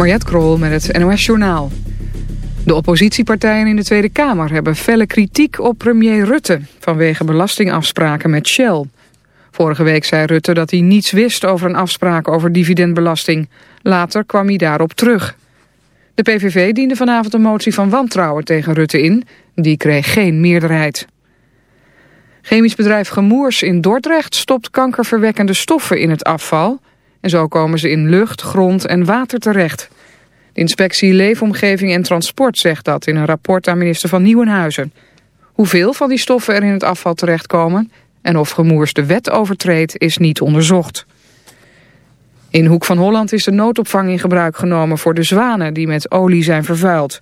Mariette Krol met het NOS Journaal. De oppositiepartijen in de Tweede Kamer hebben felle kritiek op premier Rutte... vanwege belastingafspraken met Shell. Vorige week zei Rutte dat hij niets wist over een afspraak over dividendbelasting. Later kwam hij daarop terug. De PVV diende vanavond een motie van wantrouwen tegen Rutte in. Die kreeg geen meerderheid. Chemisch bedrijf Gemoers in Dordrecht stopt kankerverwekkende stoffen in het afval... En zo komen ze in lucht, grond en water terecht. De inspectie Leefomgeving en Transport zegt dat in een rapport aan minister van Nieuwenhuizen. Hoeveel van die stoffen er in het afval terechtkomen en of Gemoers de wet overtreedt is niet onderzocht. In Hoek van Holland is de noodopvang in gebruik genomen voor de zwanen die met olie zijn vervuild.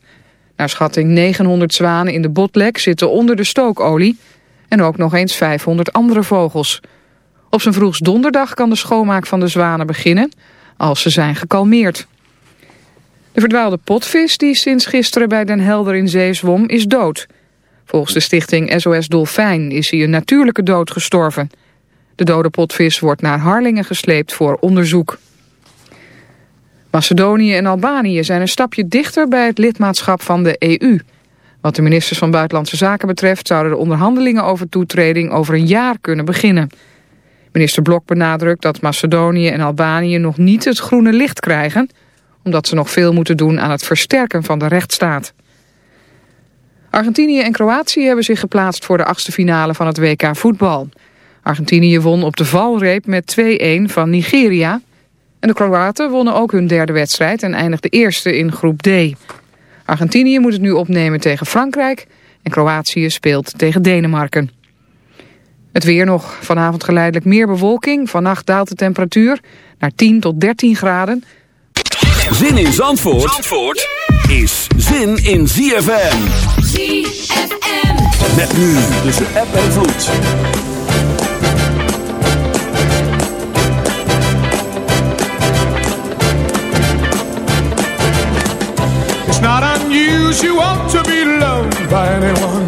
Naar schatting 900 zwanen in de botlek zitten onder de stookolie en ook nog eens 500 andere vogels. Op zijn vroegst donderdag kan de schoonmaak van de zwanen beginnen, als ze zijn gekalmeerd. De verdwaalde potvis die sinds gisteren bij Den Helder in zee zwom is dood. Volgens de stichting SOS Dolfijn is hij een natuurlijke dood gestorven. De dode potvis wordt naar Harlingen gesleept voor onderzoek. Macedonië en Albanië zijn een stapje dichter bij het lidmaatschap van de EU. Wat de ministers van Buitenlandse Zaken betreft zouden de onderhandelingen over toetreding over een jaar kunnen beginnen. Minister Blok benadrukt dat Macedonië en Albanië nog niet het groene licht krijgen... omdat ze nog veel moeten doen aan het versterken van de rechtsstaat. Argentinië en Kroatië hebben zich geplaatst voor de achtste finale van het WK voetbal. Argentinië won op de valreep met 2-1 van Nigeria. En de Kroaten wonnen ook hun derde wedstrijd en eindigde eerste in groep D. Argentinië moet het nu opnemen tegen Frankrijk en Kroatië speelt tegen Denemarken. Het weer nog. Vanavond geleidelijk meer bewolking. Vannacht daalt de temperatuur naar 10 tot 13 graden. Zin in Zandvoort, Zandvoort is zin in ZFM. ZFM. Met nu tussen app en vloed. It's not unusual to be loved by anyone.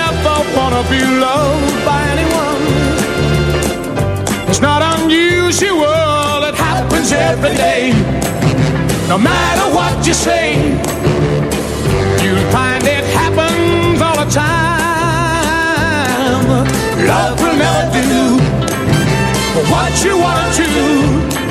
wanna be loved by anyone. It's not unusual, it happens every day. No matter what you say, you'll find it happens all the time. Love will never do what you want to.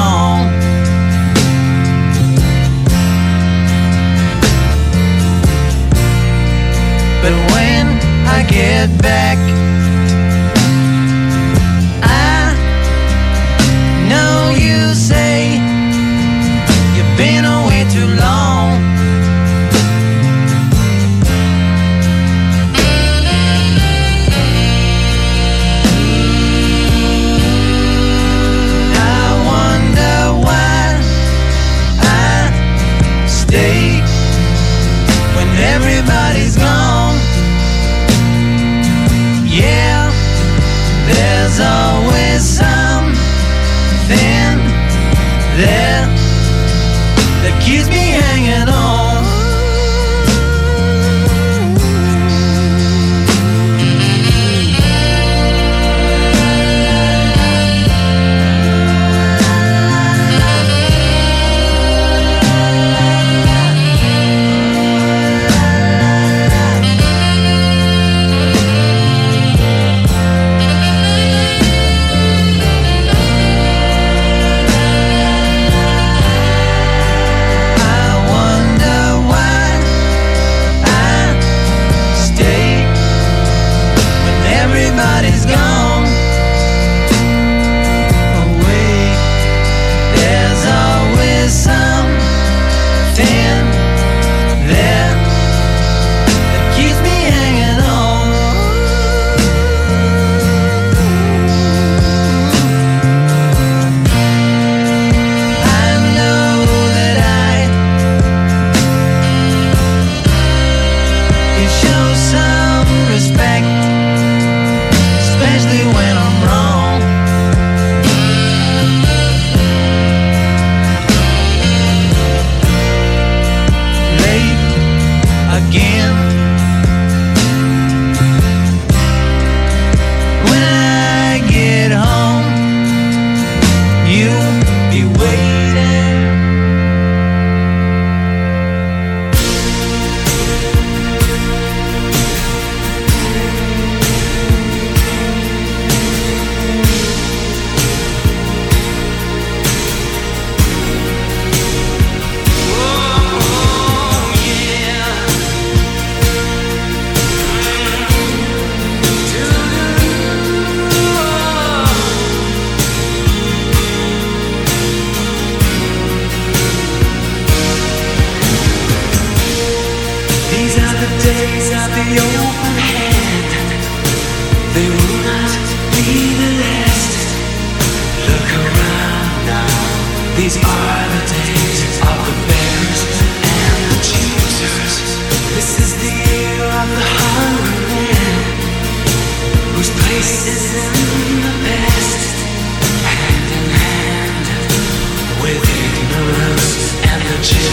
get back. I know you say you've been away too long. is gone.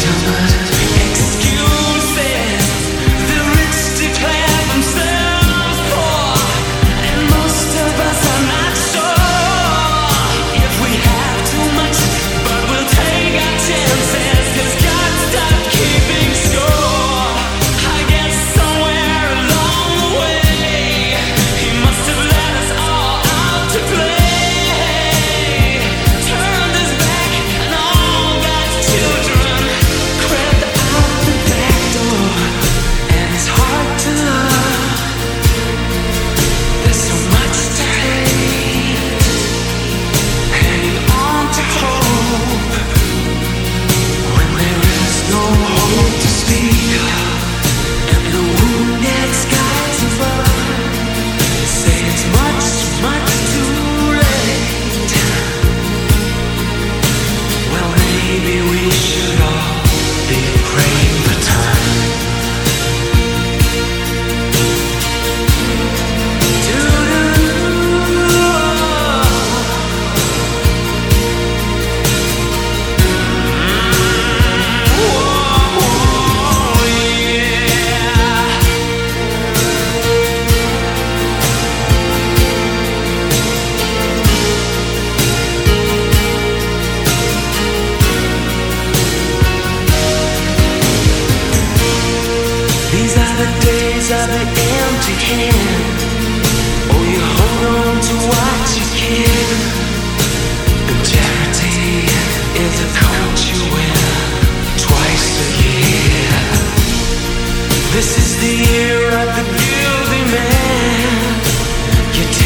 Don't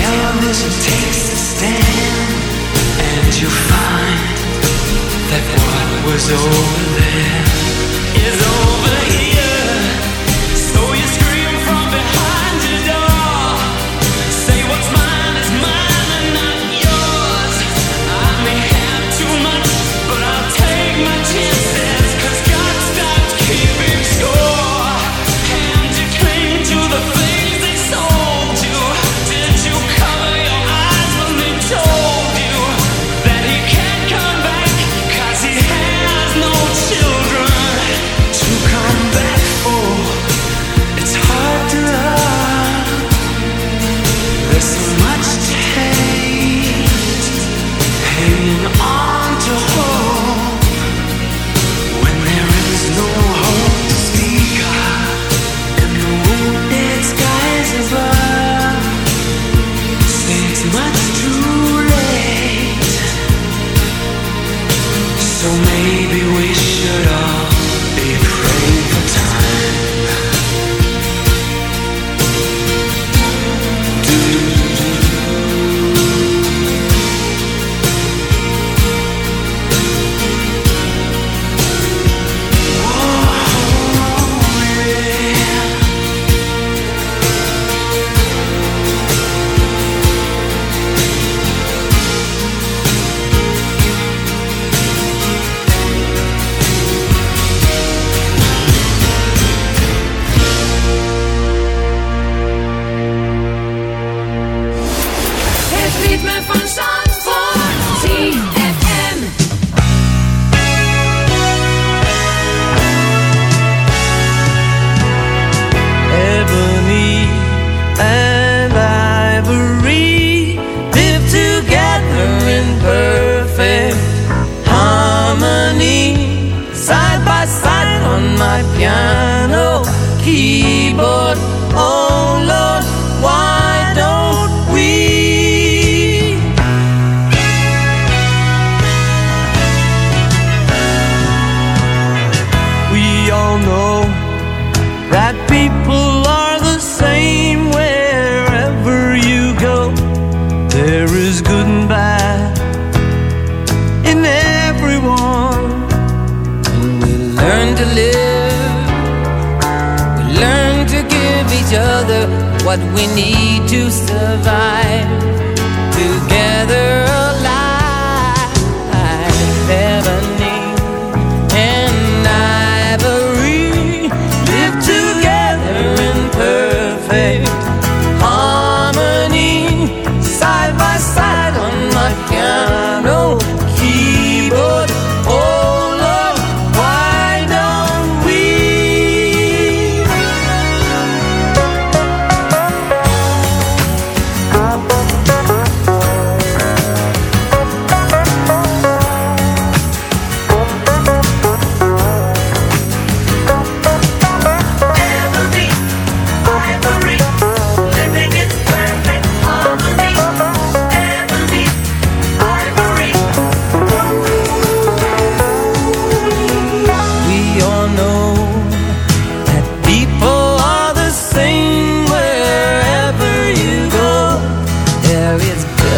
television takes to stand, and you find that what was over there is over.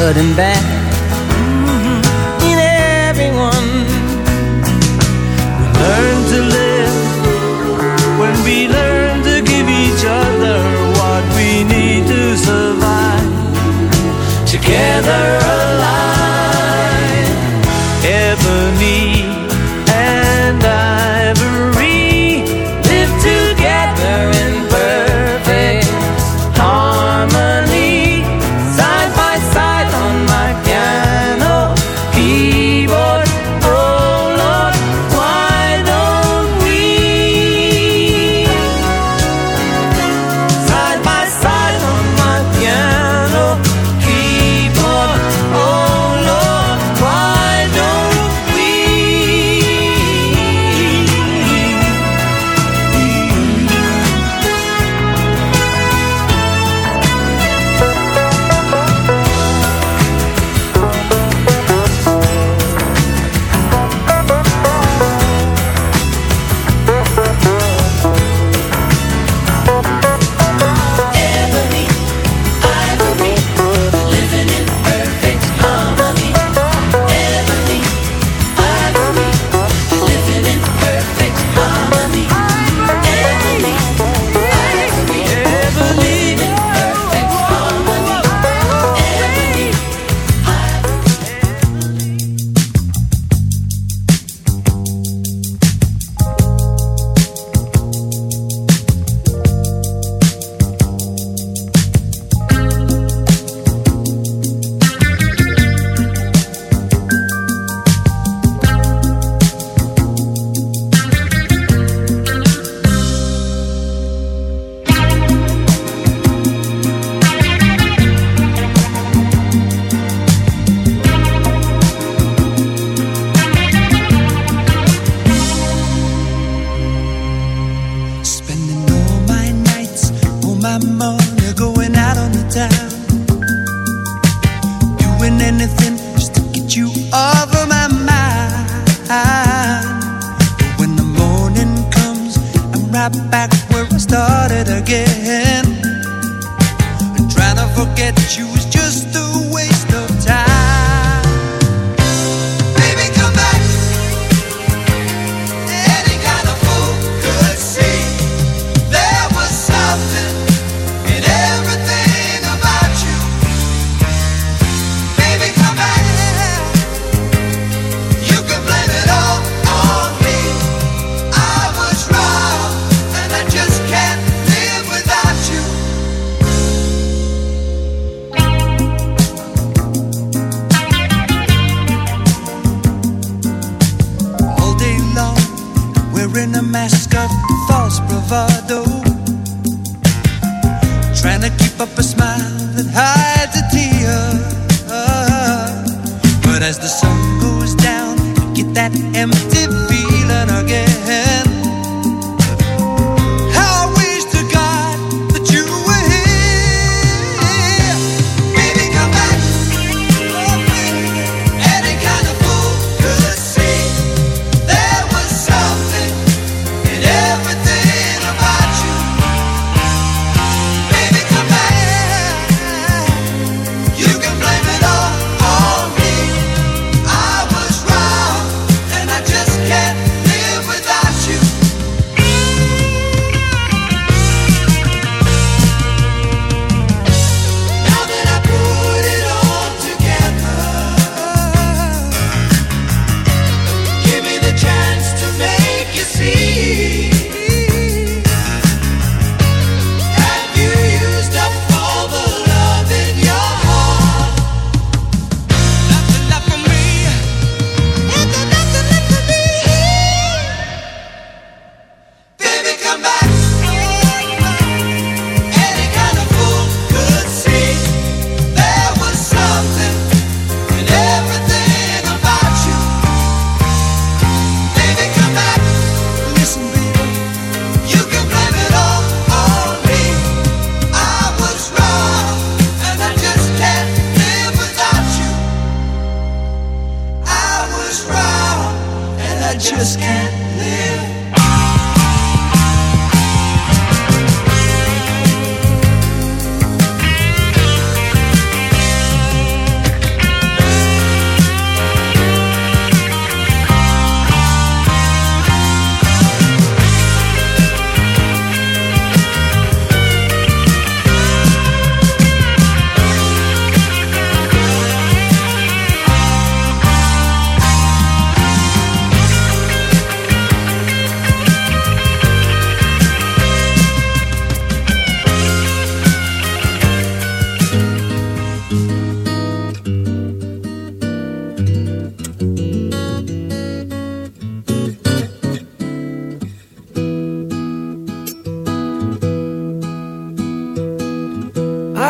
Good and bad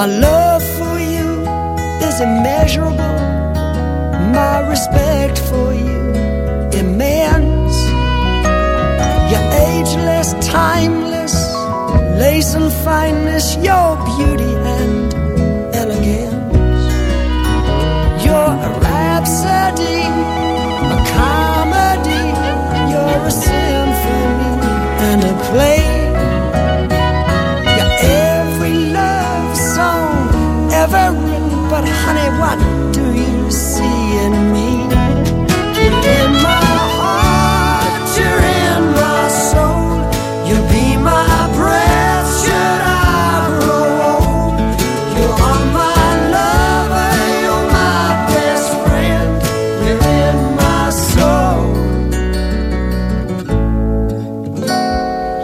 My love for you is immeasurable my respect for you immense. You're ageless, timeless, lace and fineness, your beauty and elegance. You're a rhapsody, a comedy, you're a symphony and a play. Honey, what do you see? in me. In my heart, you're in my soul. You'll be my breath, should I grow old? You are my lover, you're my best friend. You're in my soul.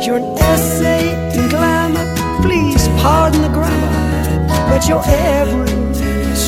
You're an essay in glamour, please pardon the grammar, but you're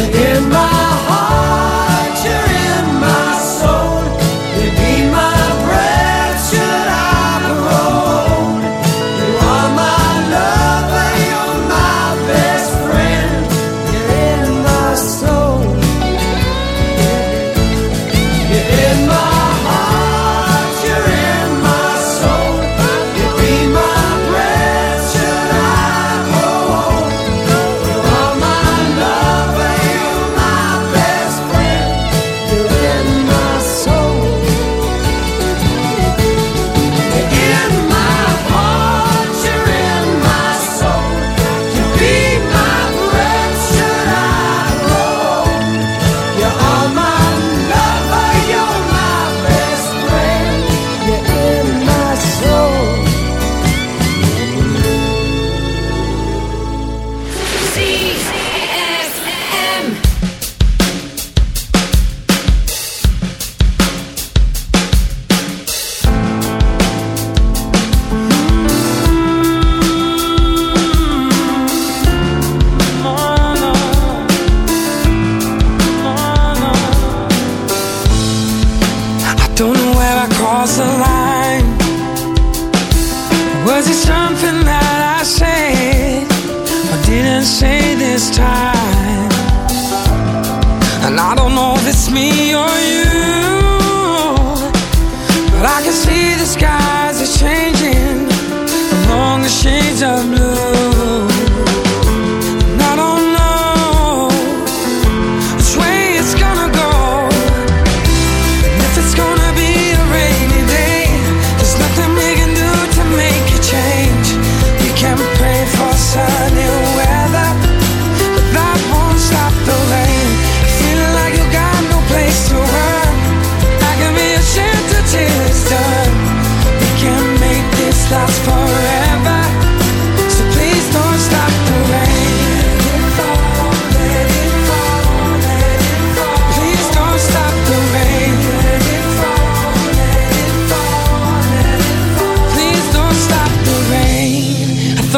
In my heart,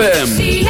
ZFM.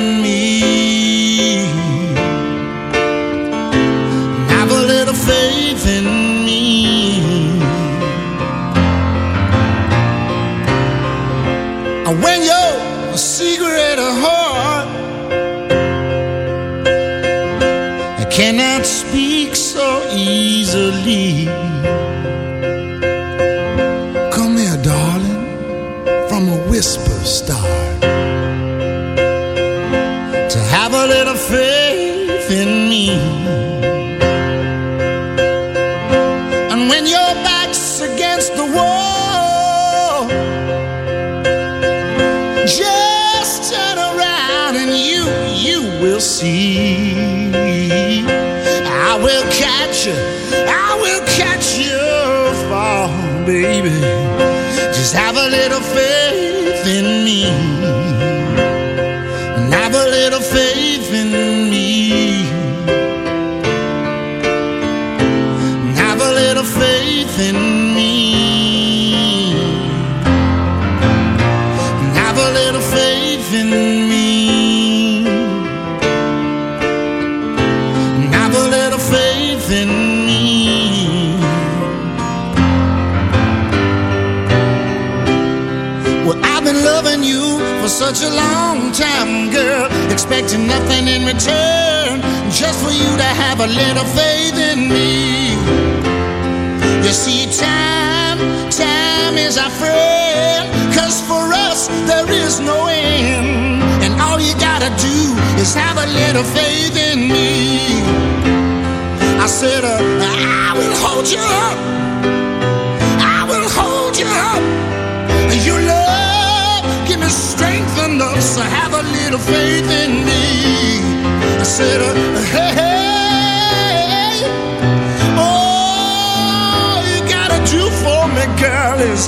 In me. Have a little faith in me. Well, I've been loving you for such a long time, girl, expecting nothing in return, just for you to have a little faith in me. You see, time, time is our friend, for us there is no end, and all you gotta do is have a little faith in me. I said, uh, I will hold you up. I will hold you up. Your love, give me strength enough to have a little faith in me. I said, uh, hey, hey, all you gotta do for me, girl, is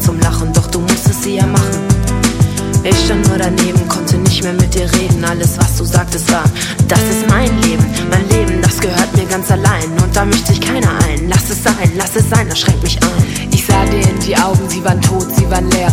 Zum Lachen. Doch du musstest sie ja machen. Ich stand nur daneben, konnte nicht mehr mit dir reden. Alles, was du sagtest, war, das ist mein Leben. Mein Leben, das gehört mir ganz allein. Und da mischt sich keiner ein. Lass es sein, lass es sein, das schränkt mich ein. Ich sah dir in die Augen, sie waren tot, sie waren leer.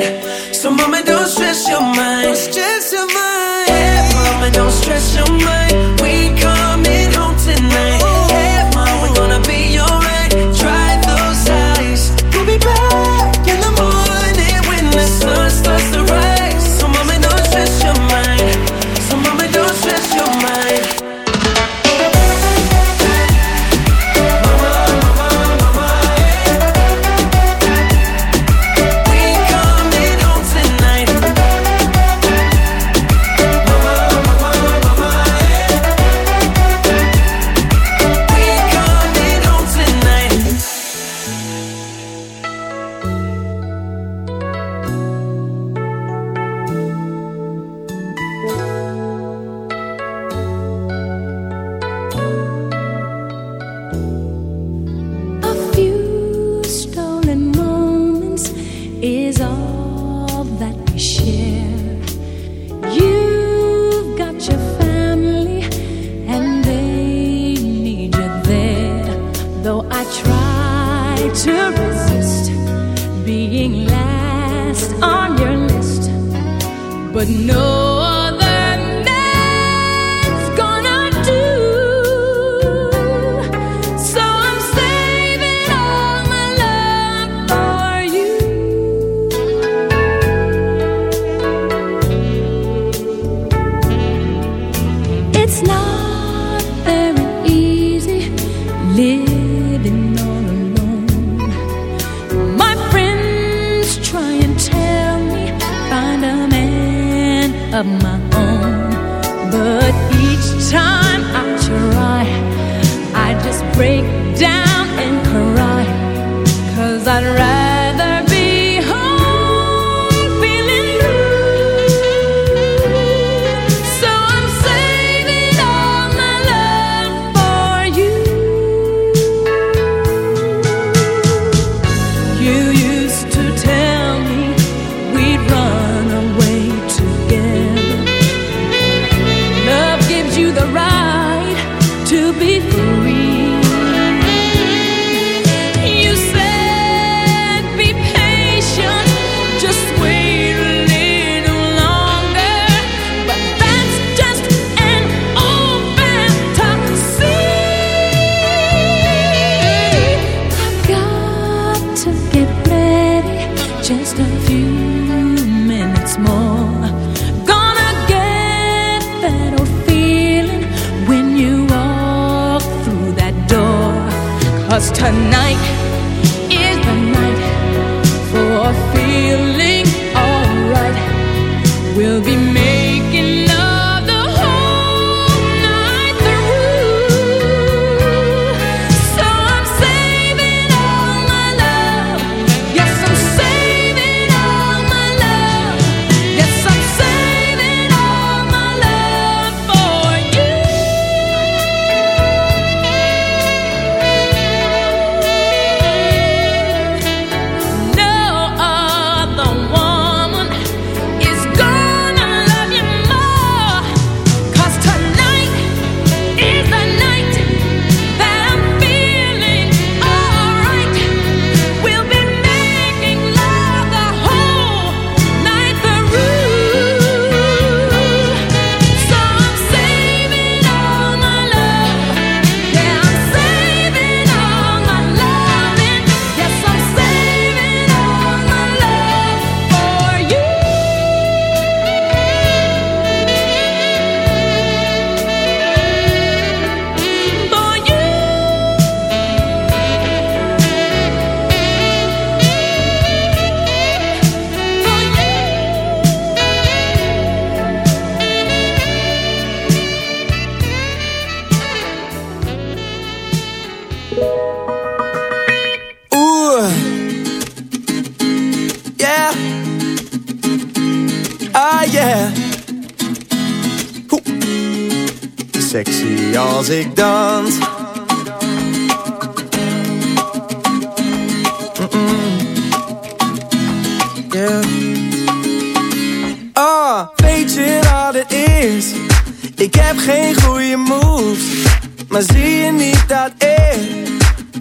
mind. Ooh. Yeah. Ah, yeah. Hoe. Sexy als ik dans. Yeah. Ah, weet je wat het is? Ik heb geen goede moves. Maar zie je niet dat ik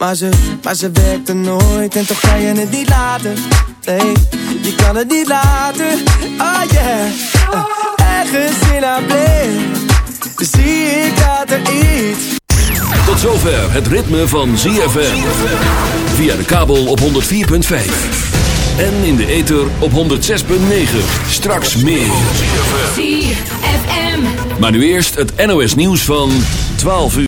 Maar ze, maar ze werkte nooit en toch kan je het niet laten. Nee, je kan het niet laten. Oh yeah, uh, ergens in haar blik zie ik dat er iets. Tot zover het ritme van ZFM. Via de kabel op 104.5. En in de ether op 106.9. Straks meer. ZFM. Maar nu eerst het NOS nieuws van 12 uur.